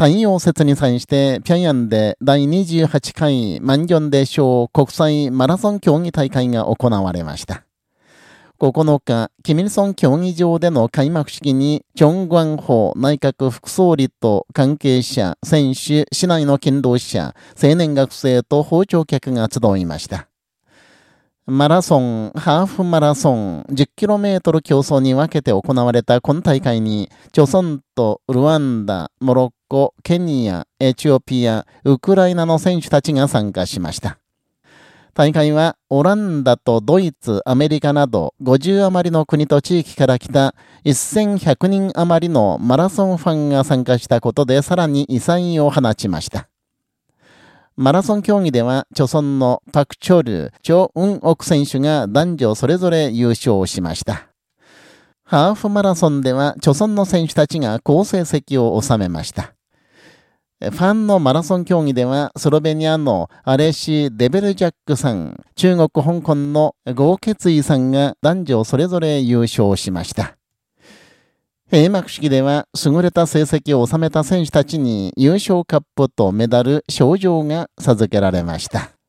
太陽節に際して、平壌で第28回万ンで賞国際マラソン競技大会が行われました。9日、キミルソン競技場での開幕式に、チョン・グァンホ内閣副総理と関係者、選手、市内の勤労者、青年学生と包丁客が集いました。マラソン、ハーフマラソン、10km 競争に分けて行われた今大会に、チョソンとルワンダ、モロッコ、ケニア、エチオピア、ウクライナの選手たちが参加しました。大会はオランダとドイツ、アメリカなど50余りの国と地域から来た1100人余りのマラソンファンが参加したことでさらに異彩を放ちました。マラソン競技では、著村のパク・チョル、チョ・ウンオク選手が男女それぞれ優勝しました。ハーフマラソンでは、著村の選手たちが好成績を収めました。ファンのマラソン競技では、スロベニアのアレシ・デベルジャックさん、中国・香港のゴーケツイさんが男女それぞれ優勝しました。閉幕式では優れた成績を収めた選手たちに優勝カップとメダル、賞状が授けられました。